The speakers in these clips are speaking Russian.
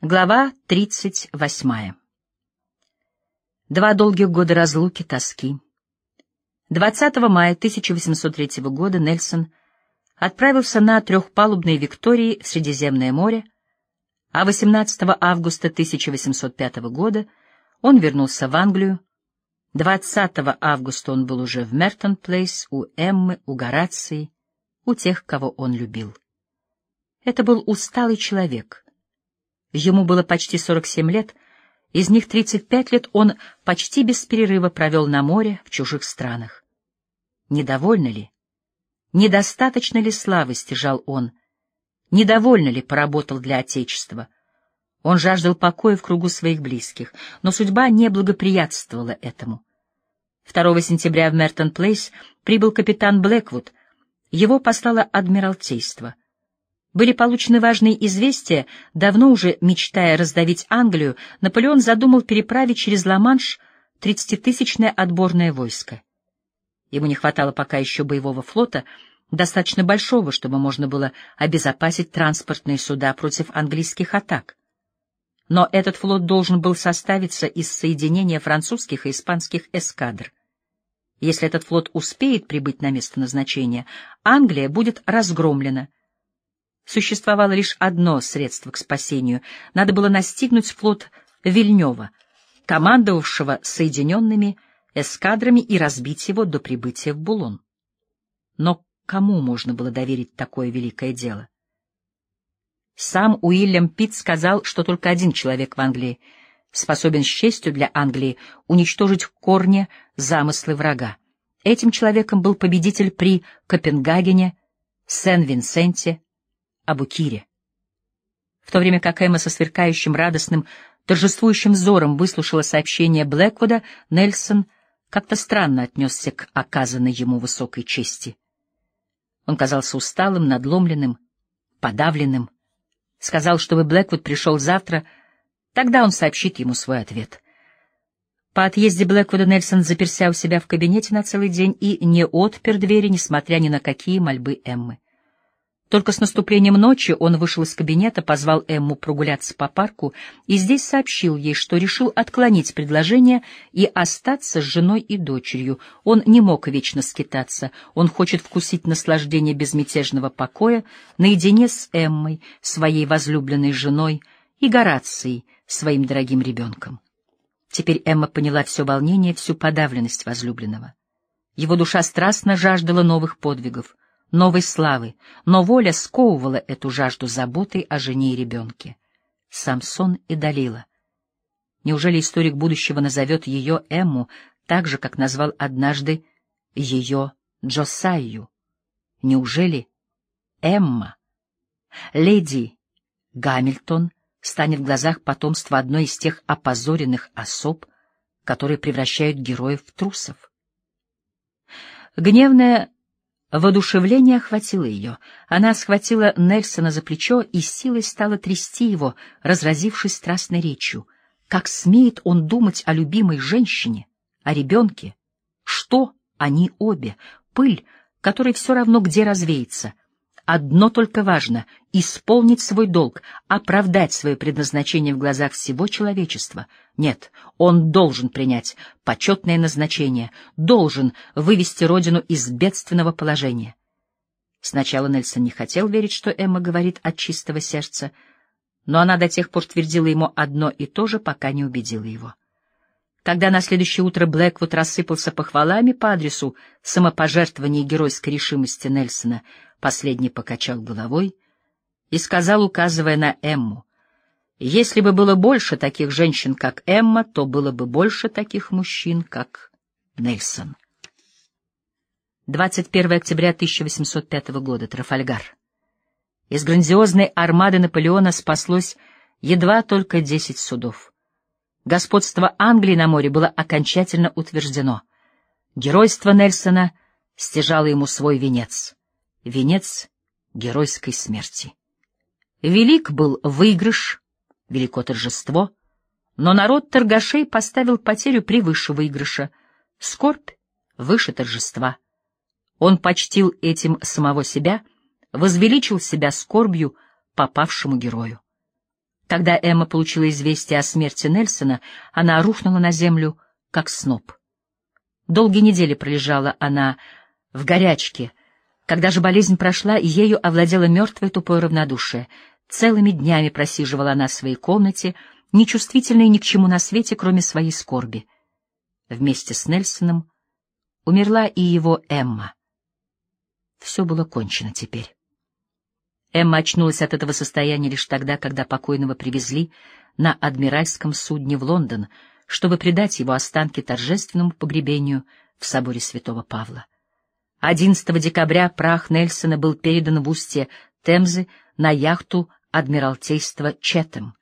Глава 38. Два долгих года разлуки, тоски. 20 мая 1803 года Нельсон отправился на трехпалубной Виктории в Средиземное море, а 18 августа 1805 года он вернулся в Англию. 20 августа он был уже в Мертон-Плейс у Эммы, у Горации, у тех, кого он любил. Это был усталый человек — Ему было почти 47 лет, из них 35 лет он почти без перерыва провел на море в чужих странах. Недовольно ли? Недостаточно ли славы стяжал он? Недовольно ли поработал для Отечества? Он жаждал покоя в кругу своих близких, но судьба не благоприятствовала этому. 2 сентября в Мертон-Плейс прибыл капитан Блэквуд. Его послало Адмиралтейство — были получены важные известия, давно уже мечтая раздавить Англию, Наполеон задумал переправить через Ла-Манш тридцатитысячное отборное войско. Ему не хватало пока еще боевого флота, достаточно большого, чтобы можно было обезопасить транспортные суда против английских атак. Но этот флот должен был составиться из соединения французских и испанских эскадр. Если этот флот успеет прибыть на место назначения, Англия будет разгромлена — Существовало лишь одно средство к спасению. Надо было настигнуть флот Вильнева, командовавшего соединенными эскадрами, и разбить его до прибытия в Булон. Но кому можно было доверить такое великое дело? Сам Уильям Питт сказал, что только один человек в Англии способен с честью для Англии уничтожить в корне замыслы врага. Этим человеком был победитель при Копенгагене, Сен-Винсенте, об Кире. В то время как Эмма со сверкающим, радостным, торжествующим взором выслушала сообщение Блэквуда, Нельсон как-то странно отнесся к оказанной ему высокой чести. Он казался усталым, надломленным, подавленным. Сказал, чтобы Блэквуд пришел завтра, тогда он сообщит ему свой ответ. По отъезде Блэквуда Нельсон заперся у себя в кабинете на целый день и не отпер двери, несмотря ни на какие мольбы Эммы. Только с наступлением ночи он вышел из кабинета, позвал Эмму прогуляться по парку и здесь сообщил ей, что решил отклонить предложение и остаться с женой и дочерью. Он не мог вечно скитаться, он хочет вкусить наслаждение безмятежного покоя наедине с Эммой, своей возлюбленной женой, и Горацией, своим дорогим ребенком. Теперь Эмма поняла все волнение, всю подавленность возлюбленного. Его душа страстно жаждала новых подвигов — новой славы, но воля сковывала эту жажду заботы о жене и ребенке. Самсон и Далила. Неужели историк будущего назовет ее Эмму так же, как назвал однажды ее Джосайю? Неужели Эмма, леди Гамильтон, станет в глазах потомства одной из тех опозоренных особ, которые превращают героев в трусов? Гневная Воодушевление охватило ее. Она схватила Нельсона за плечо и силой стала трясти его, разразившись страстной речью. Как смеет он думать о любимой женщине, о ребенке? Что они обе? Пыль, которой все равно где развеется — Одно только важно — исполнить свой долг, оправдать свое предназначение в глазах всего человечества. Нет, он должен принять почетное назначение, должен вывести родину из бедственного положения. Сначала Нельсон не хотел верить, что Эмма говорит от чистого сердца, но она до тех пор твердила ему одно и то же, пока не убедила его. Когда на следующее утро Блэквуд рассыпался похвалами по адресу самопожертвования и геройской решимости Нельсона, последний покачал головой и сказал, указывая на Эмму, «Если бы было больше таких женщин, как Эмма, то было бы больше таких мужчин, как Нельсон». 21 октября 1805 года, Трафальгар. Из грандиозной армады Наполеона спаслось едва только десять судов. Господство Англии на море было окончательно утверждено. Геройство Нельсона стяжало ему свой венец. Венец геройской смерти. Велик был выигрыш, велико торжество, но народ торгашей поставил потерю превыше выигрыша, скорбь выше торжества. Он почтил этим самого себя, возвеличил себя скорбью попавшему герою. Когда Эмма получила известие о смерти Нельсона, она рухнула на землю, как сноп. Долгие недели пролежала она в горячке. Когда же болезнь прошла, ею овладело мертвое тупое равнодушие. Целыми днями просиживала она в своей комнате, нечувствительная ни к чему на свете, кроме своей скорби. Вместе с Нельсоном умерла и его Эмма. Все было кончено теперь. Эмма очнулась от этого состояния лишь тогда, когда покойного привезли на адмиральском судне в Лондон, чтобы предать его останки торжественному погребению в соборе святого Павла. 11 декабря прах Нельсона был передан в устье Темзы на яхту Адмиралтейства Четем.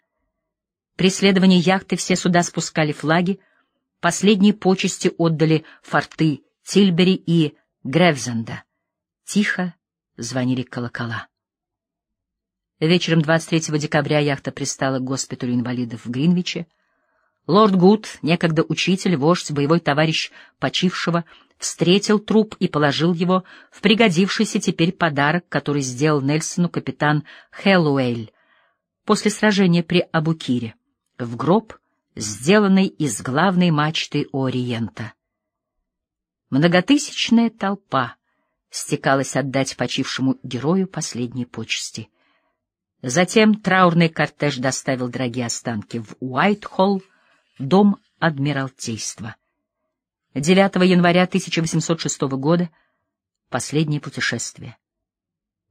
При следовании яхты все суда спускали флаги, последние почести отдали форты Тильбери и Гревзенда. Тихо звонили колокола. Вечером 23 декабря яхта пристала к госпиталю инвалидов в Гринвиче. Лорд Гуд, некогда учитель, вождь, боевой товарищ почившего, встретил труп и положил его в пригодившийся теперь подарок, который сделал Нельсону капитан Хэллоуэль после сражения при Абукире, в гроб, сделанный из главной мачты Ориента. Многотысячная толпа стекалась отдать почившему герою последние почести — Затем траурный кортеж доставил дорогие останки в Уайт-Холл, дом Адмиралтейства. 9 января 1806 года — последнее путешествие.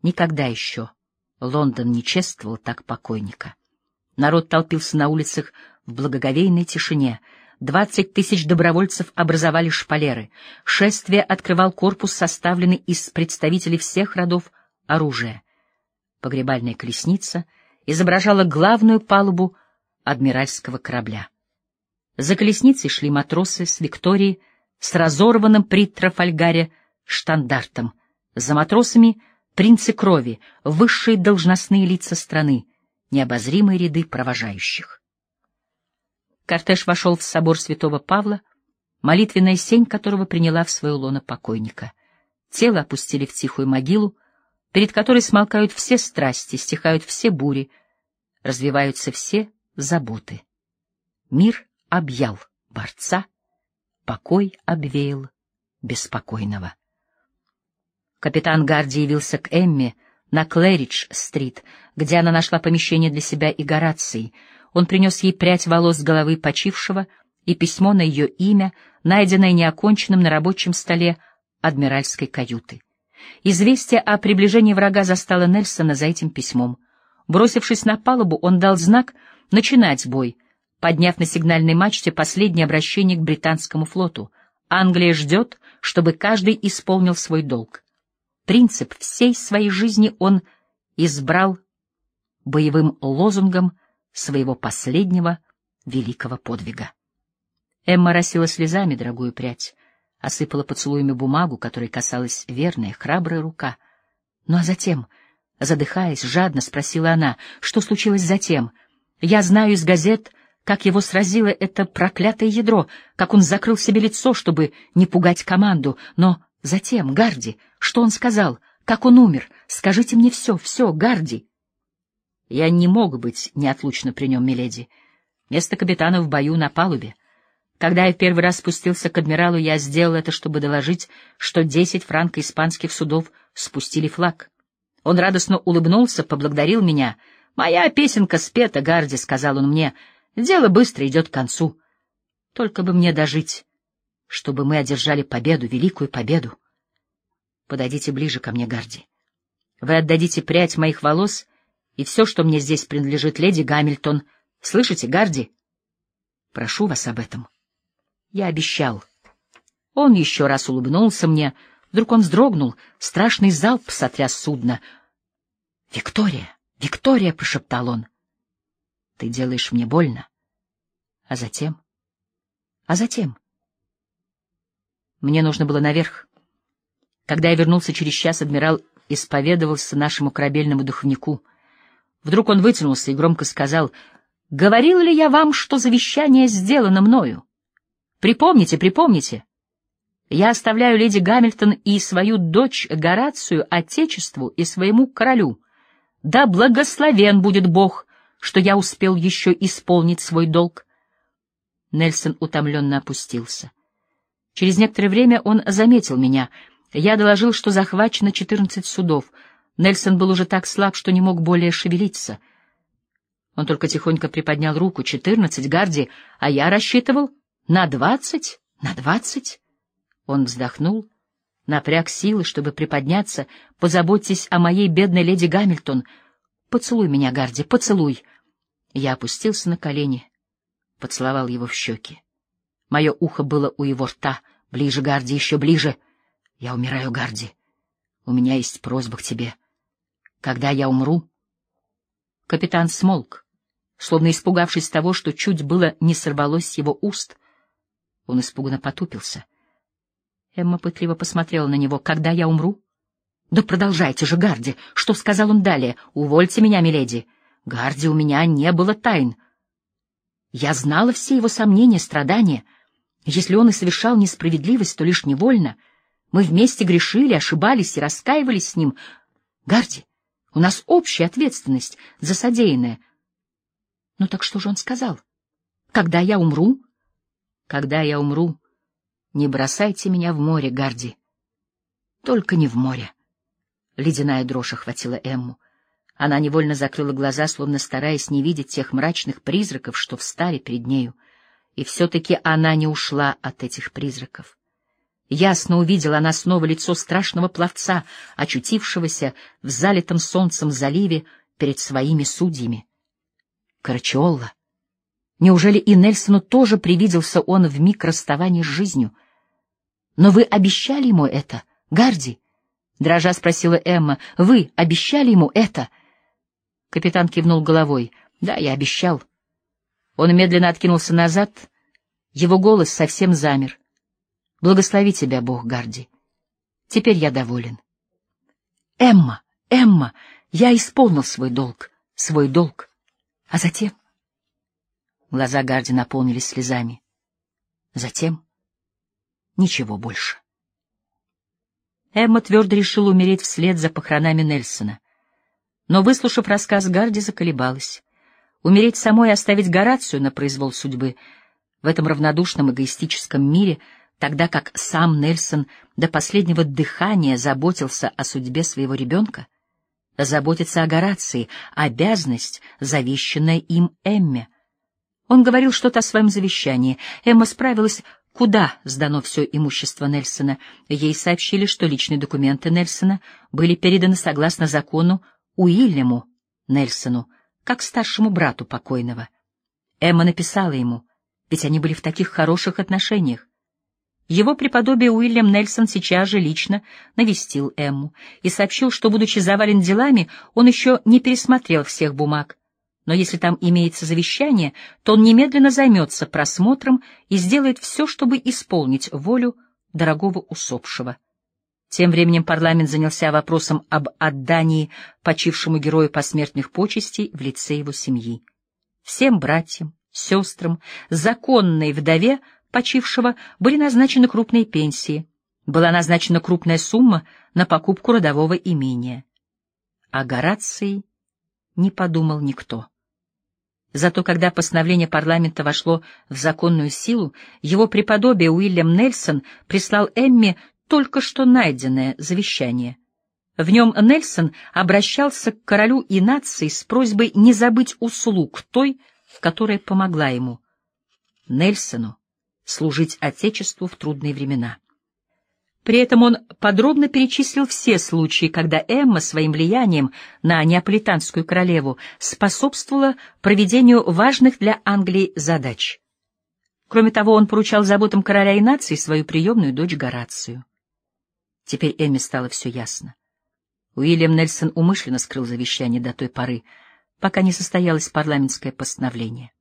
Никогда еще Лондон не чествовал так покойника. Народ толпился на улицах в благоговейной тишине. Двадцать тысяч добровольцев образовали шпалеры. Шествие открывал корпус, составленный из представителей всех родов оружия — Погребальная колесница изображала главную палубу адмиральского корабля. За колесницей шли матросы с Викторией с разорванным при Трафальгаре штандартом. За матросами — принцы крови, высшие должностные лица страны, необозримые ряды провожающих. Кортеж вошел в собор святого Павла, молитвенная сень которого приняла в свое лоно покойника. Тело опустили в тихую могилу, перед которой смолкают все страсти, стихают все бури, развиваются все заботы. Мир объял борца, покой обвеял беспокойного. Капитан Гарди явился к Эмме на Клэридж-стрит, где она нашла помещение для себя и Горации. Он принес ей прядь волос с головы почившего и письмо на ее имя, найденное неоконченным на рабочем столе адмиральской каюты. Известие о приближении врага застало Нельсона за этим письмом. Бросившись на палубу, он дал знак начинать бой, подняв на сигнальной мачте последнее обращение к британскому флоту. Англия ждет, чтобы каждый исполнил свой долг. Принцип всей своей жизни он избрал боевым лозунгом своего последнего великого подвига. Эмма росила слезами дорогую прядь осыпала поцелуями бумагу, которой касалась верная, храбрая рука. Ну а затем, задыхаясь, жадно спросила она, что случилось затем. Я знаю из газет, как его сразило это проклятое ядро, как он закрыл себе лицо, чтобы не пугать команду. Но затем, Гарди, что он сказал, как он умер? Скажите мне все, все, Гарди. Я не мог быть неотлучно при нем, миледи. Место капитана в бою на палубе. Когда я в первый раз спустился к адмиралу, я сделал это, чтобы доложить, что десять франко-испанских судов спустили флаг. Он радостно улыбнулся, поблагодарил меня. «Моя песенка спета, Гарди», — сказал он мне. «Дело быстро идет к концу. Только бы мне дожить, чтобы мы одержали победу, великую победу. Подойдите ближе ко мне, Гарди. Вы отдадите прядь моих волос и все, что мне здесь принадлежит, леди Гамильтон. Слышите, Гарди? Прошу вас об этом». Я обещал. Он еще раз улыбнулся мне. Вдруг он вздрогнул. Страшный залп сотряс судно. «Виктория! Виктория!» — прошептал он. «Ты делаешь мне больно». А затем? А затем? Мне нужно было наверх. Когда я вернулся через час, адмирал исповедовался нашему корабельному духовнику. Вдруг он вытянулся и громко сказал, «Говорил ли я вам, что завещание сделано мною?» Припомните, припомните. Я оставляю леди Гамильтон и свою дочь Горацию Отечеству и своему королю. Да благословен будет Бог, что я успел еще исполнить свой долг? Нельсон утомленно опустился. Через некоторое время он заметил меня. Я доложил, что захвачено четырнадцать судов. Нельсон был уже так слаб, что не мог более шевелиться. Он только тихонько приподнял руку. «Четырнадцать, Гарди, а я рассчитывал на двадцать, на двадцать». Он вздохнул, напряг силы, чтобы приподняться. «Позаботьтесь о моей бедной леди Гамильтон. Поцелуй меня, Гарди, поцелуй». Я опустился на колени, поцеловал его в щеки. Мое ухо было у его рта. Ближе, Гарди, еще ближе. Я умираю, Гарди. У меня есть просьба к тебе. Когда я умру... Капитан смолк, словно испугавшись того, что чуть было не сорвалось с его уст. Он испуганно потупился. Эмма пытливо посмотрела на него. «Когда я умру?» «Да продолжайте же, Гарди!» Что сказал он далее? «Увольте меня, миледи!» «Гарди, у меня не было тайн!» Я знала все его сомнения, страдания — если он и совершал несправедливость, то лишь невольно. Мы вместе грешили, ошибались и раскаивались с ним. Гарди, у нас общая ответственность за содеянное. Ну так что же он сказал? Когда я умру? Когда я умру, не бросайте меня в море, Гарди. Только не в море. Ледяная дрожь охватила Эмму. Она невольно закрыла глаза, словно стараясь не видеть тех мрачных призраков, что встали перед нею. И все-таки она не ушла от этих призраков. Ясно увидела она снова лицо страшного пловца, очутившегося в залитом солнцем заливе перед своими судьями. Карачиолла. Неужели и Нельсону тоже привиделся он в миг расставания с жизнью? Но вы обещали ему это, Гарди? Дрожа спросила Эмма. Вы обещали ему это? Капитан кивнул головой. Да, я обещал. Он медленно откинулся назад, его голос совсем замер. «Благослови тебя, Бог, Гарди. Теперь я доволен». «Эмма, Эмма, я исполнил свой долг, свой долг. А затем...» Глаза Гарди наполнились слезами. Затем ничего больше. Эмма твердо решила умереть вслед за похоронами Нельсона. Но, выслушав рассказ, Гарди заколебалась. Умереть самой и оставить Горацию на произвол судьбы в этом равнодушном эгоистическом мире, тогда как сам Нельсон до последнего дыхания заботился о судьбе своего ребенка? Заботиться о Горации — обязанность, завещанная им Эмме. Он говорил что-то о своем завещании. Эмма справилась, куда сдано все имущество Нельсона. Ей сообщили, что личные документы Нельсона были переданы согласно закону Уильяму Нельсону, как старшему брату покойного. Эмма написала ему, ведь они были в таких хороших отношениях. Его преподобие Уильям Нельсон сейчас же лично навестил Эмму и сообщил, что, будучи завален делами, он еще не пересмотрел всех бумаг. Но если там имеется завещание, то он немедленно займется просмотром и сделает все, чтобы исполнить волю дорогого усопшего. Тем временем парламент занялся вопросом об отдании почившему герою посмертных почестей в лице его семьи. Всем братьям, сестрам, законной вдове почившего были назначены крупные пенсии, была назначена крупная сумма на покупку родового имения. О Горации не подумал никто. Зато когда постановление парламента вошло в законную силу, его преподобие Уильям Нельсон прислал Эмме только что найденное завещание. В нем Нельсон обращался к королю и нации с просьбой не забыть услуг той, которая помогла ему, Нельсону, служить Отечеству в трудные времена. При этом он подробно перечислил все случаи, когда Эмма своим влиянием на неаполитанскую королеву способствовала проведению важных для Англии задач. Кроме того, он поручал заботам короля и нации свою приемную дочь Горацию. Теперь Эмме стало все ясно. Уильям Нельсон умышленно скрыл завещание до той поры, пока не состоялось парламентское постановление.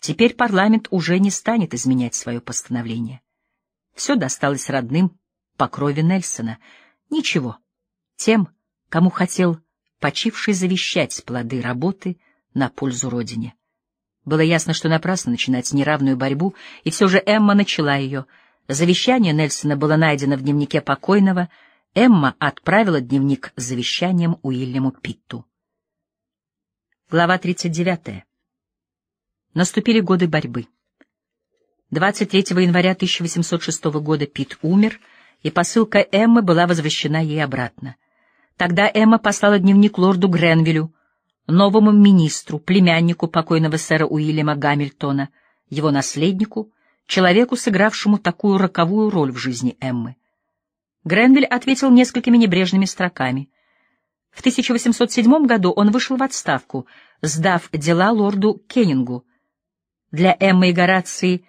Теперь парламент уже не станет изменять свое постановление. Все досталось родным по крови Нельсона. Ничего. Тем, кому хотел почивший завещать плоды работы на пользу Родине. Было ясно, что напрасно начинать неравную борьбу, и все же Эмма начала ее — Завещание Нельсона было найдено в дневнике покойного. Эмма отправила дневник с завещанием Уильяму Питту. Глава 39. Наступили годы борьбы. 23 января 1806 года Пит умер, и посылка Эммы была возвращена ей обратно. Тогда Эмма послала дневник лорду Гренвилю, новому министру, племяннику покойного сэра Уильяма Гамильтона, его наследнику, человеку, сыгравшему такую роковую роль в жизни Эммы. Гренвиль ответил несколькими небрежными строками — в 1807 году он вышел в отставку, сдав дела лорду Кеннингу. Для Эммы и Горации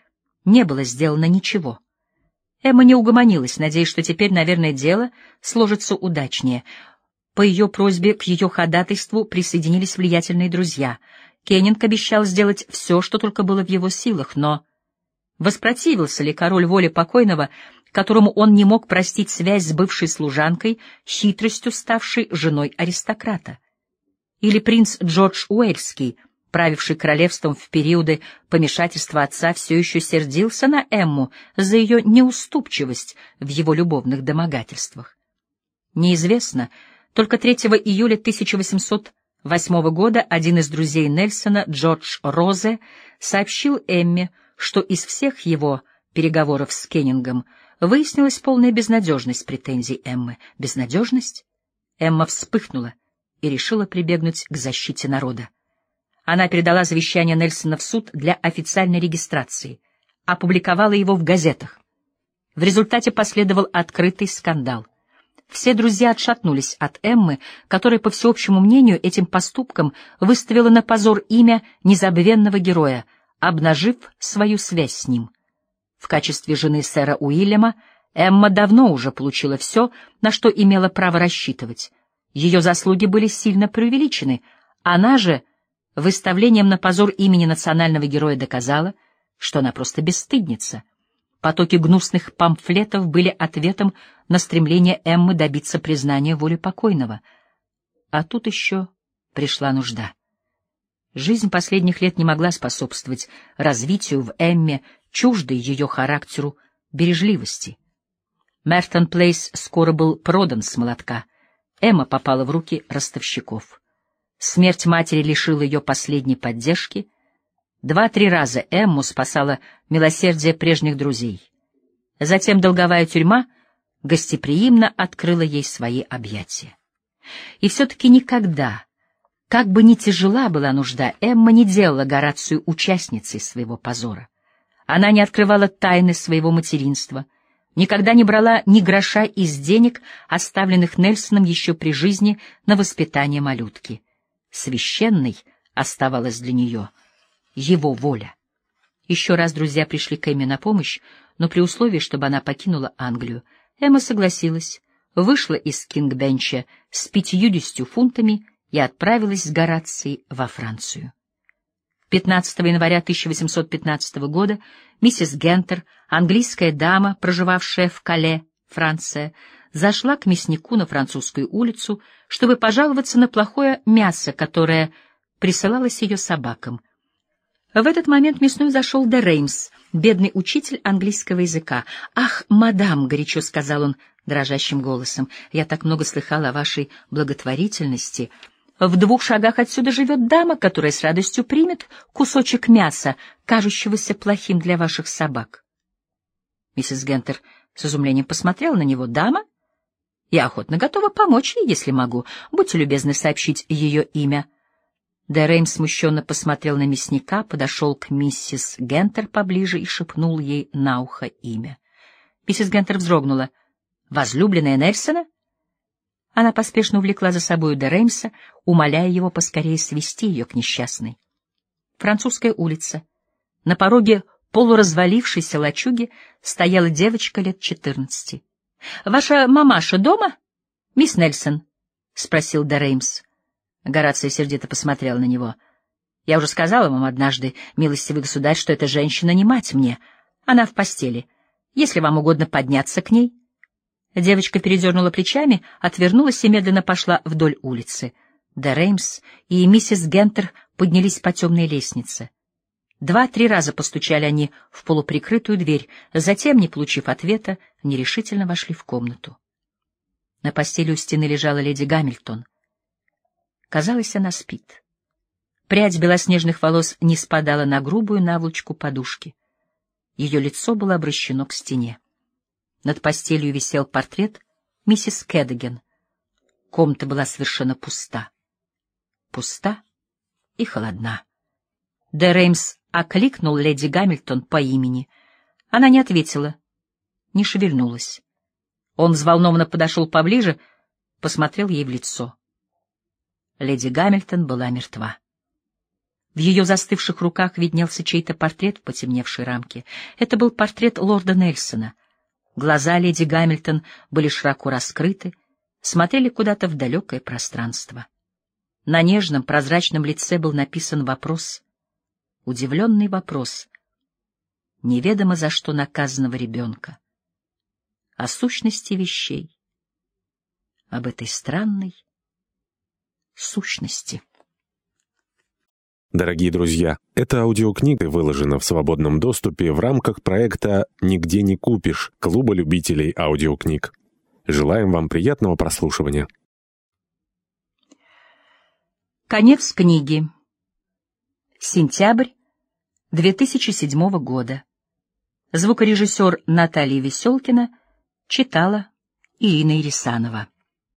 не было сделано ничего. Эмма не угомонилась, надеясь, что теперь, наверное, дело сложится удачнее. По ее просьбе к ее ходатайству присоединились влиятельные друзья. Кеннинг обещал сделать все, что только было в его силах, но... Воспротивился ли король воле покойного, которому он не мог простить связь с бывшей служанкой, хитростью ставшей женой аристократа. Или принц Джордж Уэльский, правивший королевством в периоды помешательства отца, все еще сердился на Эмму за ее неуступчивость в его любовных домогательствах. Неизвестно, только 3 июля 1808 года один из друзей Нельсона, Джордж Розе, сообщил Эмме, что из всех его переговоров с Кеннингом Выяснилась полная безнадежность претензий Эммы. Безнадежность? Эмма вспыхнула и решила прибегнуть к защите народа. Она передала завещание Нельсона в суд для официальной регистрации, опубликовала его в газетах. В результате последовал открытый скандал. Все друзья отшатнулись от Эммы, которая, по всеобщему мнению, этим поступком выставила на позор имя незабвенного героя, обнажив свою связь с ним — в качестве жены сэра Уильяма Эмма давно уже получила все, на что имела право рассчитывать. Ее заслуги были сильно преувеличены. Она же выставлением на позор имени национального героя доказала, что она просто бесстыдница. Потоки гнусных памфлетов были ответом на стремление Эммы добиться признания воли покойного. А тут еще пришла нужда. Жизнь последних лет не могла способствовать развитию в Эмме чуждой ее характеру бережливости. Мертон Плейс скоро был продан с молотка. Эмма попала в руки ростовщиков. Смерть матери лишила ее последней поддержки. Два-три раза Эмму спасала милосердие прежних друзей. Затем долговая тюрьма гостеприимно открыла ей свои объятия. И все-таки никогда, как бы ни тяжела была нужда, Эмма не делала Горацию участницей своего позора. Она не открывала тайны своего материнства, никогда не брала ни гроша из денег, оставленных Нельсоном еще при жизни на воспитание малютки. Священной оставалась для нее его воля. Еще раз друзья пришли к Эмме на помощь, но при условии, чтобы она покинула Англию. Эмма согласилась, вышла из Кингбенча с пятьюдесятью фунтами и отправилась с Горацией во Францию. 15 января 1815 года миссис Гентер, английская дама, проживавшая в Кале, Франция, зашла к мяснику на французскую улицу, чтобы пожаловаться на плохое мясо, которое присылалось ее собакам. В этот момент мясной зашел Де Реймс, бедный учитель английского языка. «Ах, мадам!» — горячо сказал он дрожащим голосом. «Я так много слыхал о вашей благотворительности. В двух шагах отсюда живет дама, которая с радостью примет кусочек мяса, кажущегося плохим для ваших собак. Миссис Гентер с изумлением посмотрела на него. «Дама? Я охотно готова помочь ей, если могу. Будьте любезны сообщить ее имя». Дерейм смущенно посмотрел на мясника, подошел к миссис Гентер поближе и шепнул ей на ухо имя. Миссис Гентер вздрогнула. «Возлюбленная Нельсона?» Она поспешно увлекла за собою де Реймса, умоляя его поскорее свести ее к несчастной. Французская улица. На пороге полуразвалившейся лачуги стояла девочка лет четырнадцати. — Ваша мамаша дома? — Мисс Нельсон, — спросил де Реймс. Горация сердито посмотрел на него. — Я уже сказала вам однажды, милостивый государь, что эта женщина не мать мне. Она в постели. Если вам угодно подняться к ней... Девочка передернула плечами, отвернулась и медленно пошла вдоль улицы. Де Реймс и миссис Гентер поднялись по темной лестнице. Два-три раза постучали они в полуприкрытую дверь, затем, не получив ответа, нерешительно вошли в комнату. На постели у стены лежала леди Гамильтон. Казалось, она спит. Прядь белоснежных волос не спадала на грубую наволочку подушки. Ее лицо было обращено к стене. Над постелью висел портрет миссис Кэддиген. Комната была совершенно пуста. Пуста и холодна. Де Реймс окликнул леди Гамильтон по имени. Она не ответила, не шевельнулась. Он взволнованно подошел поближе, посмотрел ей в лицо. Леди Гамильтон была мертва. В ее застывших руках виднелся чей-то портрет в потемневшей рамке. Это был портрет лорда Нельсона. Глаза леди Гамильтон были широко раскрыты, смотрели куда-то в далекое пространство. На нежном прозрачном лице был написан вопрос, удивленный вопрос, неведомо за что наказанного ребенка, о сущности вещей, об этой странной сущности. Дорогие друзья, эта аудиокнига выложена в свободном доступе в рамках проекта «Нигде не купишь» Клуба любителей аудиокниг. Желаем вам приятного прослушивания. Конец книги. Сентябрь 2007 года. Звукорежиссер Наталья Веселкина читала Ирина Ирисанова.